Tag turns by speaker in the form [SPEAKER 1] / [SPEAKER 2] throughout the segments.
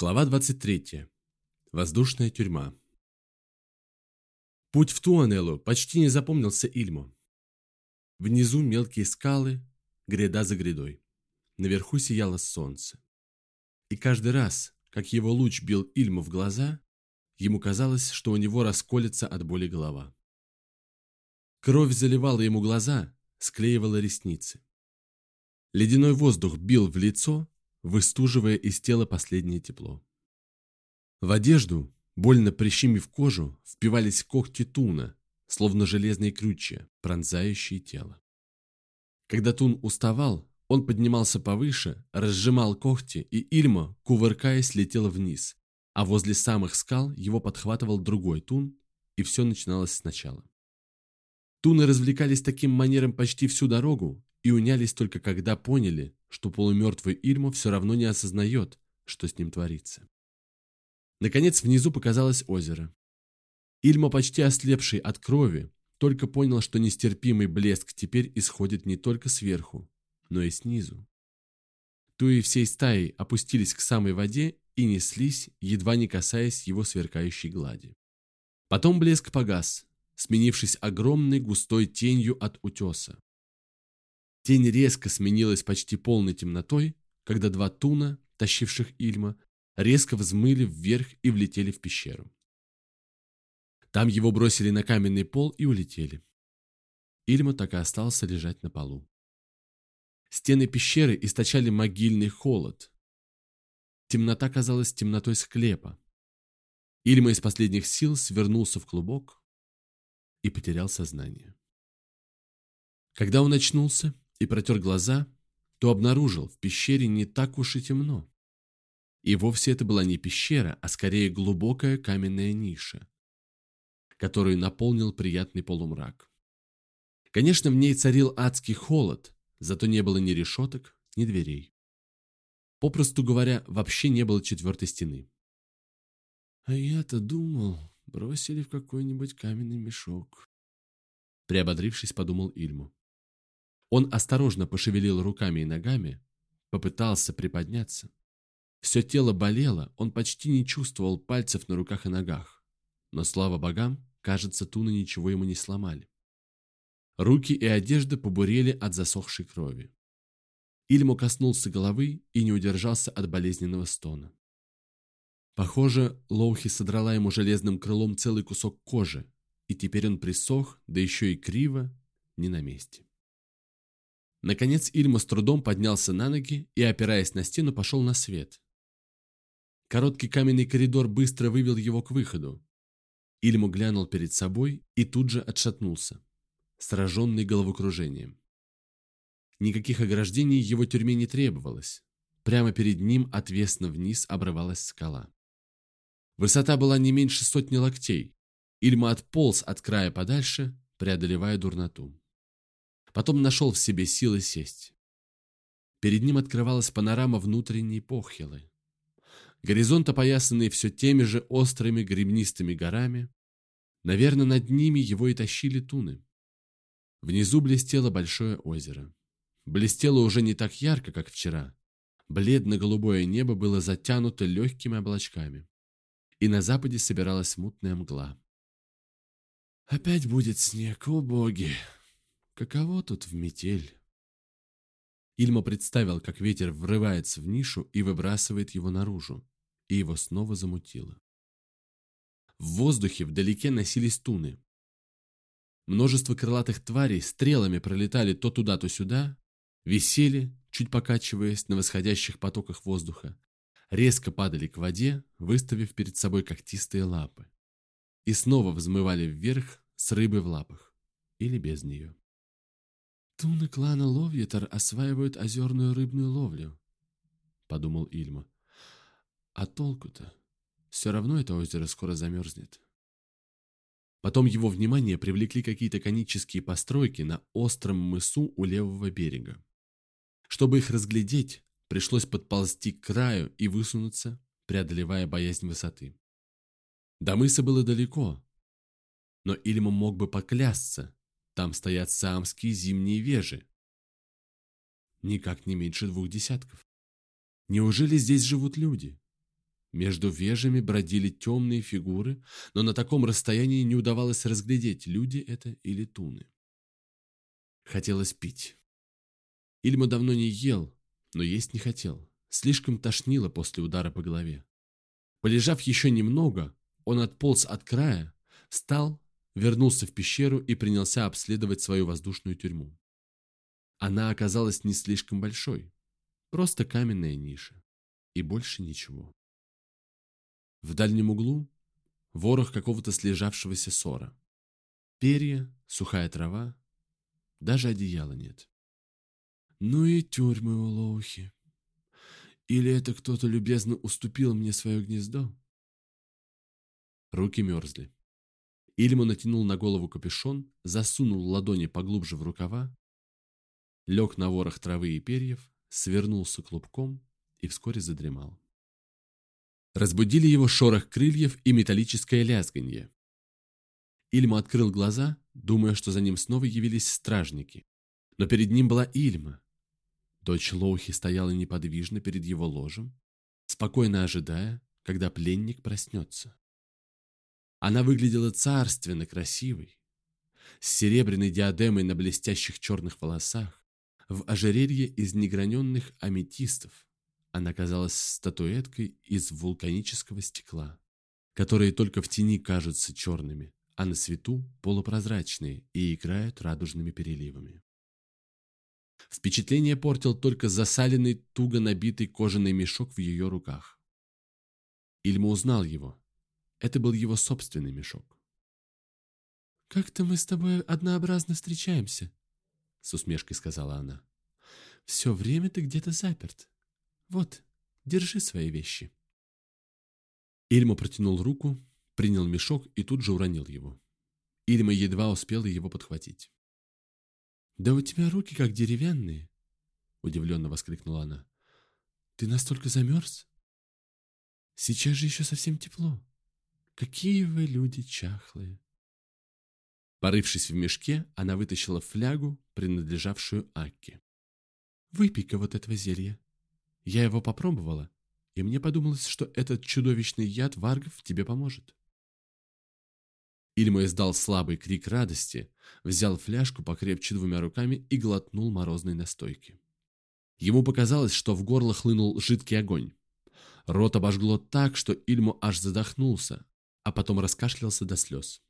[SPEAKER 1] Глава 23. Воздушная тюрьма. Путь в Туанеллу почти не запомнился Ильму. Внизу мелкие скалы, гряда за грядой. Наверху сияло солнце. И каждый раз, как его луч бил Ильму в глаза, ему казалось, что у него расколется от боли голова. Кровь заливала ему глаза, склеивала ресницы. Ледяной воздух бил в лицо, выстуживая из тела последнее тепло. В одежду, больно прищемив кожу, впивались когти туна, словно железные крючья, пронзающие тело. Когда тун уставал, он поднимался повыше, разжимал когти, и Ильма, кувыркаясь, летела вниз, а возле самых скал его подхватывал другой тун, и все начиналось сначала. Туны развлекались таким манером почти всю дорогу и унялись только когда поняли, что полумертвый Ильмо все равно не осознает, что с ним творится. Наконец внизу показалось озеро. Ильмо, почти ослепший от крови, только понял, что нестерпимый блеск теперь исходит не только сверху, но и снизу. Туи всей стаей опустились к самой воде и неслись, едва не касаясь его сверкающей глади. Потом блеск погас, сменившись огромной густой тенью от утеса. Тень резко сменилась почти полной темнотой, когда два туна, тащивших Ильма, резко взмыли вверх и влетели в пещеру. Там его бросили на каменный пол и улетели. Ильма так и остался лежать на полу. Стены пещеры источали могильный холод. Темнота казалась темнотой склепа. Ильма из последних сил свернулся в клубок и потерял сознание. Когда он очнулся, и протер глаза, то обнаружил, в пещере не так уж и темно. И вовсе это была не пещера, а скорее глубокая каменная ниша, которую наполнил приятный полумрак. Конечно, в ней царил адский холод, зато не было ни решеток, ни дверей. Попросту говоря, вообще не было четвертой стены. «А я-то думал, бросили в какой-нибудь каменный мешок», приободрившись, подумал Ильму. Он осторожно пошевелил руками и ногами, попытался приподняться. Все тело болело, он почти не чувствовал пальцев на руках и ногах. Но, слава богам, кажется, туны ничего ему не сломали. Руки и одежда побурели от засохшей крови. Ильмо коснулся головы и не удержался от болезненного стона. Похоже, Лоухи содрала ему железным крылом целый кусок кожи, и теперь он присох, да еще и криво, не на месте. Наконец Ильма с трудом поднялся на ноги и, опираясь на стену, пошел на свет. Короткий каменный коридор быстро вывел его к выходу. Ильму глянул перед собой и тут же отшатнулся, сраженный головокружением. Никаких ограждений его тюрьме не требовалось. Прямо перед ним отвесно вниз обрывалась скала. Высота была не меньше сотни локтей. Ильма отполз от края подальше, преодолевая дурноту. Потом нашел в себе силы сесть. Перед ним открывалась панорама внутренней Похилы. Горизонт, опоясанный все теми же острыми гребнистыми горами. Наверное, над ними его и тащили туны. Внизу блестело большое озеро. Блестело уже не так ярко, как вчера. Бледно-голубое небо было затянуто легкими облачками. И на западе собиралась мутная мгла. «Опять будет снег, о боги!» Каково тут в метель? Ильма представил, как ветер врывается в нишу и выбрасывает его наружу, и его снова замутило. В воздухе вдалеке носились туны. Множество крылатых тварей стрелами пролетали то туда, то сюда, висели, чуть покачиваясь на восходящих потоках воздуха, резко падали к воде, выставив перед собой когтистые лапы, и снова взмывали вверх с рыбой в лапах или без нее. «Туны клана Ловьетер осваивают озерную рыбную ловлю», — подумал Ильма. «А толку-то? Все равно это озеро скоро замерзнет». Потом его внимание привлекли какие-то конические постройки на остром мысу у левого берега. Чтобы их разглядеть, пришлось подползти к краю и высунуться, преодолевая боязнь высоты. До мыса было далеко, но Ильма мог бы поклясться, там стоят самские зимние вежи. Никак не меньше двух десятков. Неужели здесь живут люди? Между вежами бродили темные фигуры, но на таком расстоянии не удавалось разглядеть, люди это или туны. Хотелось пить. Ильма давно не ел, но есть не хотел. Слишком тошнило после удара по голове. Полежав еще немного, он отполз от края, встал, вернулся в пещеру и принялся обследовать свою воздушную тюрьму. Она оказалась не слишком большой, просто каменная ниша. И больше ничего. В дальнем углу ворох какого-то слежавшегося ссора. Перья, сухая трава, даже одеяла нет. Ну и тюрьмы у Лоухи. Или это кто-то любезно уступил мне свое гнездо? Руки мерзли. Ильма натянул на голову капюшон, засунул ладони поглубже в рукава, лег на ворох травы и перьев, свернулся клубком и вскоре задремал. Разбудили его шорох крыльев и металлическое лязганье. Ильма открыл глаза, думая, что за ним снова явились стражники. Но перед ним была Ильма. Дочь Лоухи стояла неподвижно перед его ложем, спокойно ожидая, когда пленник проснется. Она выглядела царственно красивой, с серебряной диадемой на блестящих черных волосах, в ожерелье из неграненных аметистов, она казалась статуэткой из вулканического стекла, которые только в тени кажутся черными, а на свету полупрозрачные и играют радужными переливами. Впечатление портил только засаленный, туго набитый кожаный мешок в ее руках. Ильма узнал его. Это был его собственный мешок. «Как-то мы с тобой однообразно встречаемся», — с усмешкой сказала она. «Все время ты где-то заперт. Вот, держи свои вещи. Ильма протянул руку, принял мешок и тут же уронил его. Ильма едва успела его подхватить. «Да у тебя руки как деревянные!» — удивленно воскликнула она. «Ты настолько замерз? Сейчас же еще совсем тепло. Какие вы люди чахлые!» Порывшись в мешке, она вытащила флягу, принадлежавшую Акке. «Выпей-ка вот этого зелья. Я его попробовала, и мне подумалось, что этот чудовищный яд варгов тебе поможет. Ильма издал слабый крик радости, взял фляжку покрепче двумя руками и глотнул морозной настойки. Ему показалось, что в горло хлынул жидкий огонь. Рот обожгло так, что Ильму аж задохнулся, а потом раскашлялся до слез.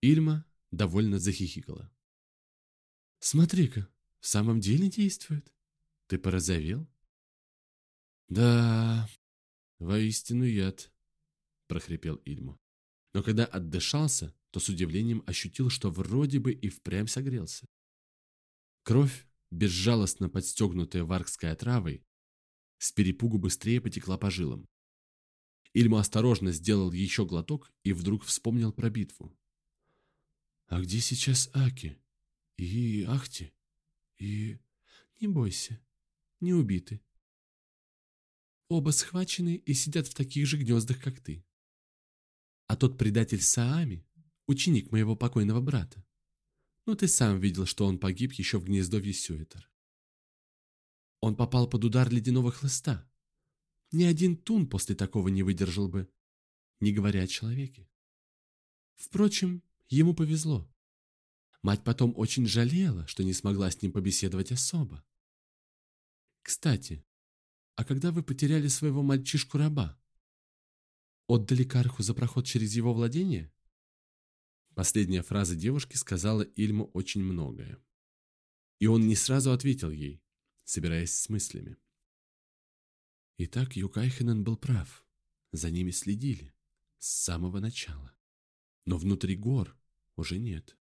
[SPEAKER 1] Ильма довольно захихикала. «Смотри-ка, в самом деле действует. Ты порозовел?» «Да, воистину яд», — прохрипел Ильму. Но когда отдышался, то с удивлением ощутил, что вроде бы и впрямь согрелся. Кровь, безжалостно подстегнутая варгской отравой, с перепугу быстрее потекла по жилам. Ильма осторожно сделал еще глоток и вдруг вспомнил про битву. «А где сейчас Аки? И Ахти? И... Не бойся, не убиты. Оба схвачены и сидят в таких же гнездах, как ты. А тот предатель Саами – ученик моего покойного брата. Ну, ты сам видел, что он погиб еще в гнездовье Сюэтер. Он попал под удар ледяного хлыста. Ни один тун после такого не выдержал бы, не говоря о человеке. Впрочем, ему повезло. Мать потом очень жалела, что не смогла с ним побеседовать особо. Кстати, а когда вы потеряли своего мальчишку-раба? Отдали Карху за проход через его владение? Последняя фраза девушки сказала Ильму очень многое. И он не сразу ответил ей, собираясь с мыслями. Итак, Юкайхенен был прав. За ними следили. С самого начала. Но внутри гор уже нет.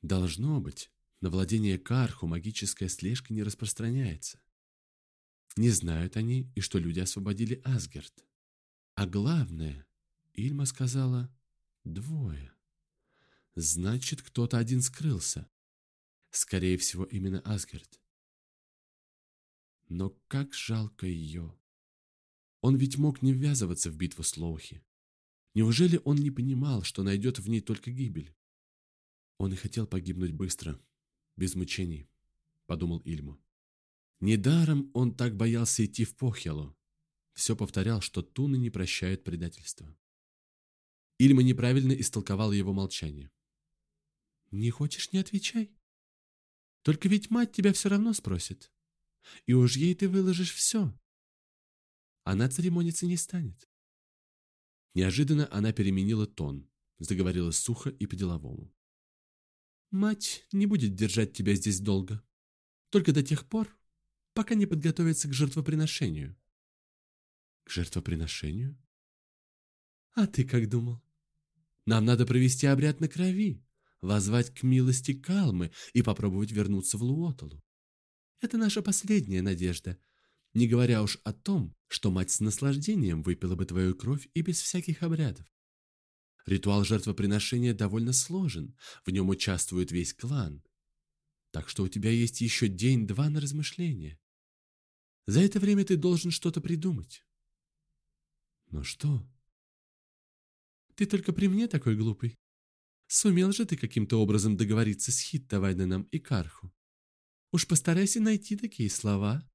[SPEAKER 1] Должно быть, на владение Карху магическая слежка не распространяется. Не знают они и что люди освободили Асгард. А главное, Ильма сказала, двое. Значит, кто-то один скрылся. Скорее всего, именно Асгард. Но как жалко ее. Он ведь мог не ввязываться в битву с Лоухи. Неужели он не понимал, что найдет в ней только гибель? Он и хотел погибнуть быстро, без мучений, подумал Ильма. Недаром он так боялся идти в Похелу. все повторял, что Туны не прощают предательства. Ильма неправильно истолковал его молчание. «Не хочешь, не отвечай. Только ведь мать тебя все равно спросит. И уж ей ты выложишь все. Она церемониться не станет». Неожиданно она переменила тон, заговорила сухо и по-деловому. «Мать не будет держать тебя здесь долго. Только до тех пор, пока не подготовится к жертвоприношению». «К жертвоприношению?» «А ты как думал? Нам надо провести обряд на крови, возвать к милости Калмы и попробовать вернуться в Луотолу. Это наша последняя надежда, не говоря уж о том, что мать с наслаждением выпила бы твою кровь и без всяких обрядов. Ритуал жертвоприношения довольно сложен, в нем участвует весь клан. Так что у тебя есть еще день-два на размышление. За это время ты должен что-то придумать. Но что? Ты только при мне такой глупый. Сумел же ты каким-то образом договориться с Хиттавайданом и Карху. Уж постарайся найти такие слова,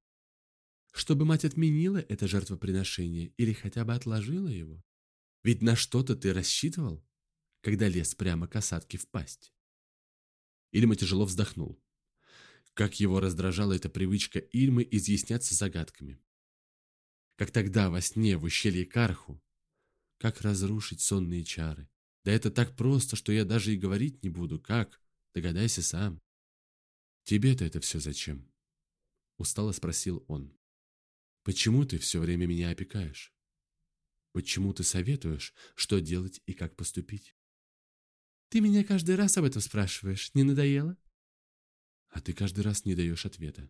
[SPEAKER 1] чтобы мать отменила это жертвоприношение или хотя бы отложила его. Ведь на что-то ты рассчитывал, когда лез прямо к осадке в пасть. Ильма тяжело вздохнул. Как его раздражала эта привычка Ильмы изъясняться загадками. Как тогда во сне в ущелье Карху как разрушить сонные чары? Да это так просто, что я даже и говорить не буду. Как? Догадайся сам. Тебе-то это все зачем? Устало спросил он. Почему ты все время меня опекаешь? Почему ты советуешь, что делать и как поступить? Ты меня каждый раз об этом спрашиваешь. Не надоело? А ты каждый раз не даешь ответа.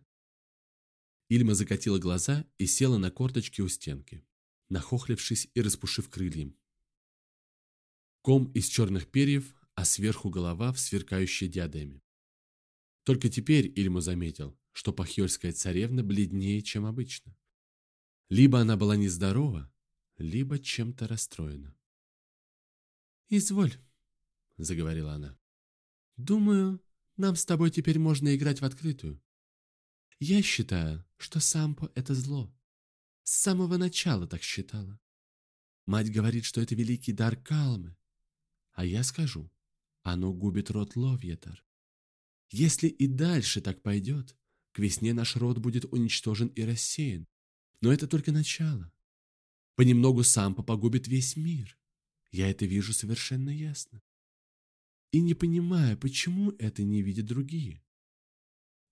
[SPEAKER 1] Ильма закатила глаза и села на корточки у стенки нахохлившись и распушив крыльям. Ком из черных перьев, а сверху голова в сверкающей диадеме. Только теперь Ильма заметил, что пахьольская царевна бледнее, чем обычно. Либо она была нездорова, либо чем-то расстроена. «Изволь», — заговорила она. «Думаю, нам с тобой теперь можно играть в открытую. Я считаю, что сампо — это зло. С самого начала так считала. Мать говорит, что это великий дар Калмы. А я скажу, оно губит род Ловьетар. Если и дальше так пойдет, к весне наш род будет уничтожен и рассеян. Но это только начало. Понемногу сам погубит весь мир. Я это вижу совершенно ясно. И не понимаю, почему это не видят другие.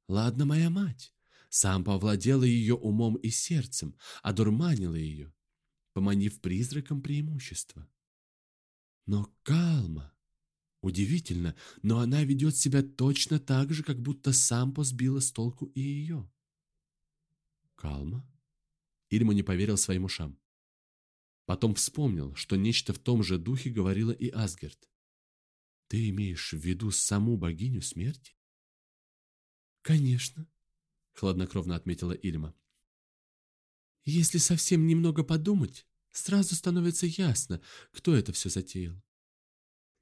[SPEAKER 1] Ладно, моя мать. Сам повладела ее умом и сердцем, одурманила ее, поманив призраком преимущества. Но Калма... Удивительно, но она ведет себя точно так же, как будто Сампо сбила с толку и ее. Калма? Ильма не поверил своим ушам. Потом вспомнил, что нечто в том же духе говорила и Асгерт. Ты имеешь в виду саму богиню смерти? Конечно, — хладнокровно отметила Ильма. «Если совсем немного подумать, сразу становится ясно, кто это все затеял.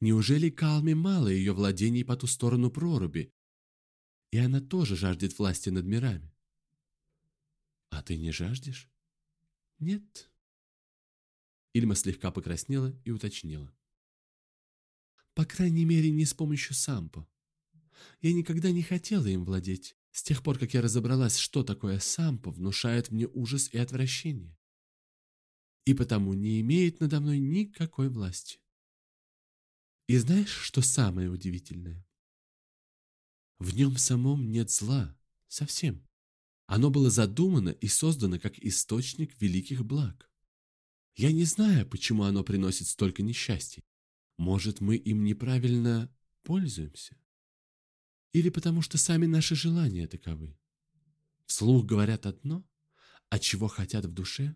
[SPEAKER 1] Неужели Калме мало ее владений по ту сторону проруби, и она тоже жаждет власти над мирами? А ты не жаждешь? Нет. Ильма слегка покраснела и уточнила. По крайней мере, не с помощью сампо. Я никогда не хотела им владеть. С тех пор, как я разобралась, что такое сампо, внушает мне ужас и отвращение. И потому не имеет надо мной никакой власти. И знаешь, что самое удивительное? В нем самом нет зла. Совсем. Оно было задумано и создано как источник великих благ. Я не знаю, почему оно приносит столько несчастий. Может, мы им неправильно пользуемся? Или потому что сами наши желания таковы? Вслух говорят одно, а чего хотят в душе?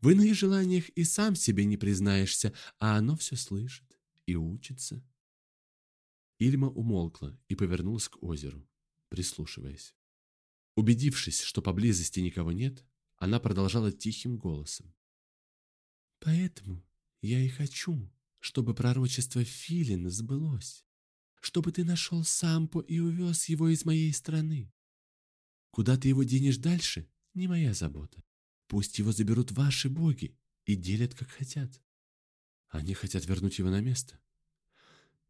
[SPEAKER 1] В иных желаниях и сам себе не признаешься, а оно все слышит и учится. Ильма умолкла и повернулась к озеру, прислушиваясь. Убедившись, что поблизости никого нет, она продолжала тихим голосом. «Поэтому я и хочу, чтобы пророчество Филина сбылось чтобы ты нашел Сампо и увез его из моей страны. Куда ты его денешь дальше, не моя забота. Пусть его заберут ваши боги и делят, как хотят. Они хотят вернуть его на место.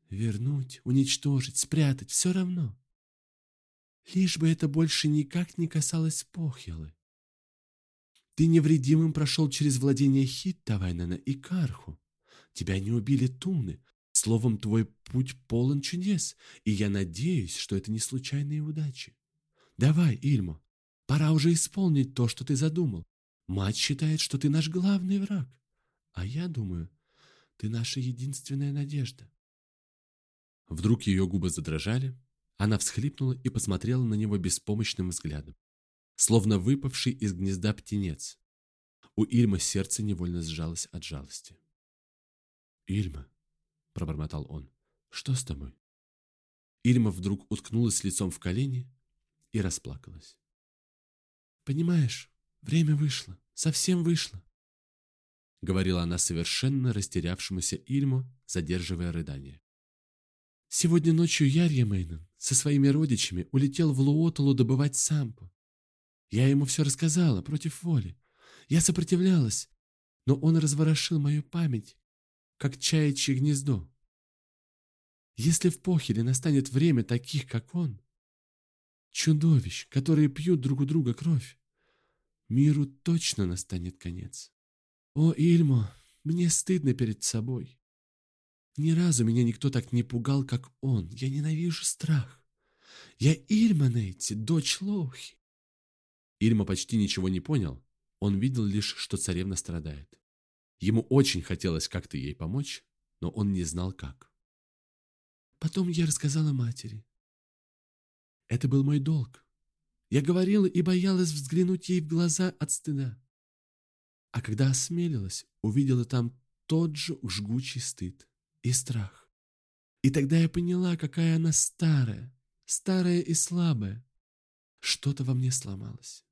[SPEAKER 1] Вернуть, уничтожить, спрятать, все равно. Лишь бы это больше никак не касалось Похьелы. Ты невредимым прошел через владение Хиттавайнена и Карху. Тебя не убили туны. Словом, твой путь полон чудес, и я надеюсь, что это не случайные удачи. Давай, Ильмо, пора уже исполнить то, что ты задумал. Мать считает, что ты наш главный враг, а я думаю, ты наша единственная надежда. Вдруг ее губы задрожали, она всхлипнула и посмотрела на него беспомощным взглядом, словно выпавший из гнезда птенец. У Ильма сердце невольно сжалось от жалости. «Ильма», — пробормотал он, — «что с тобой?» Ильма вдруг уткнулась лицом в колени и расплакалась. «Понимаешь, время вышло, совсем вышло», — говорила она совершенно растерявшемуся Ильму, задерживая рыдание. Сегодня ночью Ярья Мейнен со своими родичами улетел в Луотолу добывать сампу. Я ему все рассказала против воли. Я сопротивлялась, но он разворошил мою память, как чаячье гнездо. Если в Похеле настанет время таких, как он, чудовищ, которые пьют друг у друга кровь, миру точно настанет конец. О, Ильмо, мне стыдно перед собой. Ни разу меня никто так не пугал, как он. Я ненавижу страх. Я Ильма Нейти, дочь Лоухи. Ильма почти ничего не понял. Он видел лишь, что царевна страдает. Ему очень хотелось как-то ей помочь, но он не знал как. Потом я рассказала матери. Это был мой долг. Я говорила и боялась взглянуть ей в глаза от стыда. А когда осмелилась, увидела там тот же жгучий стыд и страх. И тогда я поняла, какая она старая, старая и слабая. Что-то во мне сломалось.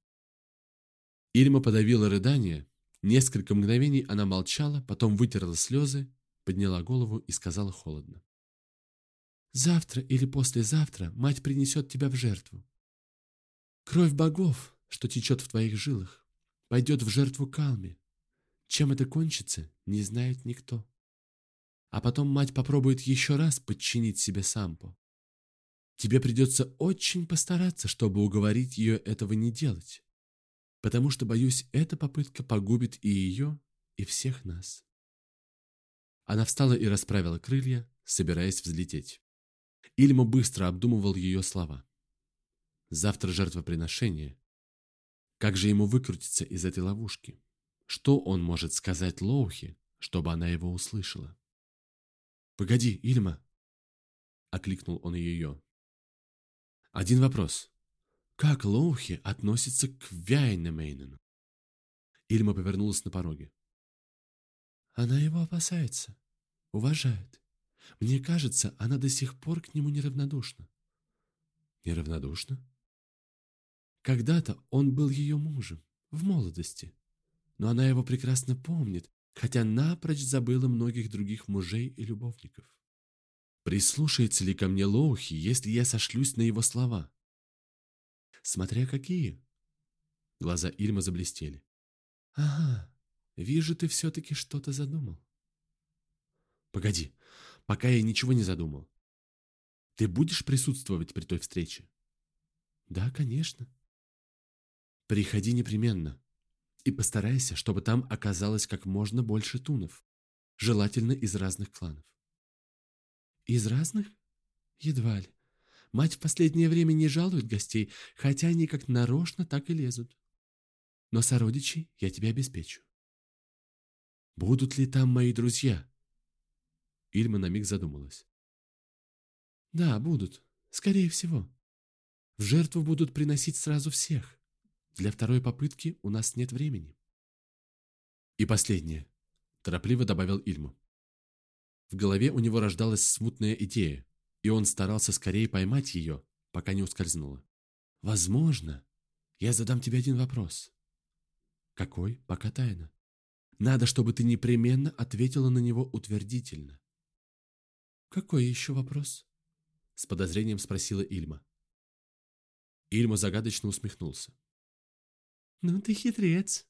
[SPEAKER 1] Ильма подавила рыдание. Несколько мгновений она молчала, потом вытерла слезы, подняла голову и сказала холодно. «Завтра или послезавтра мать принесет тебя в жертву. Кровь богов, что течет в твоих жилах, пойдет в жертву Калме. Чем это кончится, не знает никто а потом мать попробует еще раз подчинить себе сампо. Тебе придется очень постараться, чтобы уговорить ее этого не делать, потому что, боюсь, эта попытка погубит и ее, и всех нас. Она встала и расправила крылья, собираясь взлететь. Ильма быстро обдумывал ее слова. Завтра жертвоприношение. Как же ему выкрутиться из этой ловушки? Что он может сказать Лоухе, чтобы она его услышала? «Погоди, Ильма!» — окликнул он ее. «Один вопрос. Как Лоухи относится к Вяйнемейнену?» Ильма повернулась на пороге. «Она его опасается, уважает. Мне кажется, она до сих пор к нему неравнодушна». «Неравнодушна?» «Когда-то он был ее мужем, в молодости, но она его прекрасно помнит хотя напрочь забыла многих других мужей и любовников. Прислушается ли ко мне Лоухи, если я сошлюсь на его слова? Смотря какие. Глаза Ильма заблестели. Ага, вижу, ты все-таки что-то задумал. Погоди, пока я ничего не задумал. Ты будешь присутствовать при той встрече? Да, конечно. Приходи непременно. И постарайся, чтобы там оказалось как можно больше тунов, желательно из разных кланов. Из разных? Едва ли. Мать в последнее время не жалует гостей, хотя они как нарочно так и лезут. Но сородичей я тебе обеспечу. Будут ли там мои друзья? Ильма на миг задумалась. Да, будут. Скорее всего. В жертву будут приносить сразу всех. Для второй попытки у нас нет времени. И последнее, торопливо добавил Ильму. В голове у него рождалась смутная идея, и он старался скорее поймать ее, пока не ускользнула. Возможно, я задам тебе один вопрос. Какой, пока тайна. Надо, чтобы ты непременно ответила на него утвердительно. Какой еще вопрос? С подозрением спросила Ильма. Ильма загадочно усмехнулся. «Ну ты хитрец.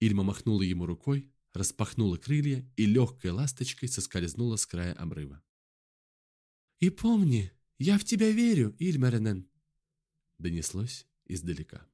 [SPEAKER 1] Ильма махнула ему рукой, распахнула крылья и легкой ласточкой соскользнула с края обрыва. «И помни, я в тебя верю, Ильмаренен!» донеслось издалека.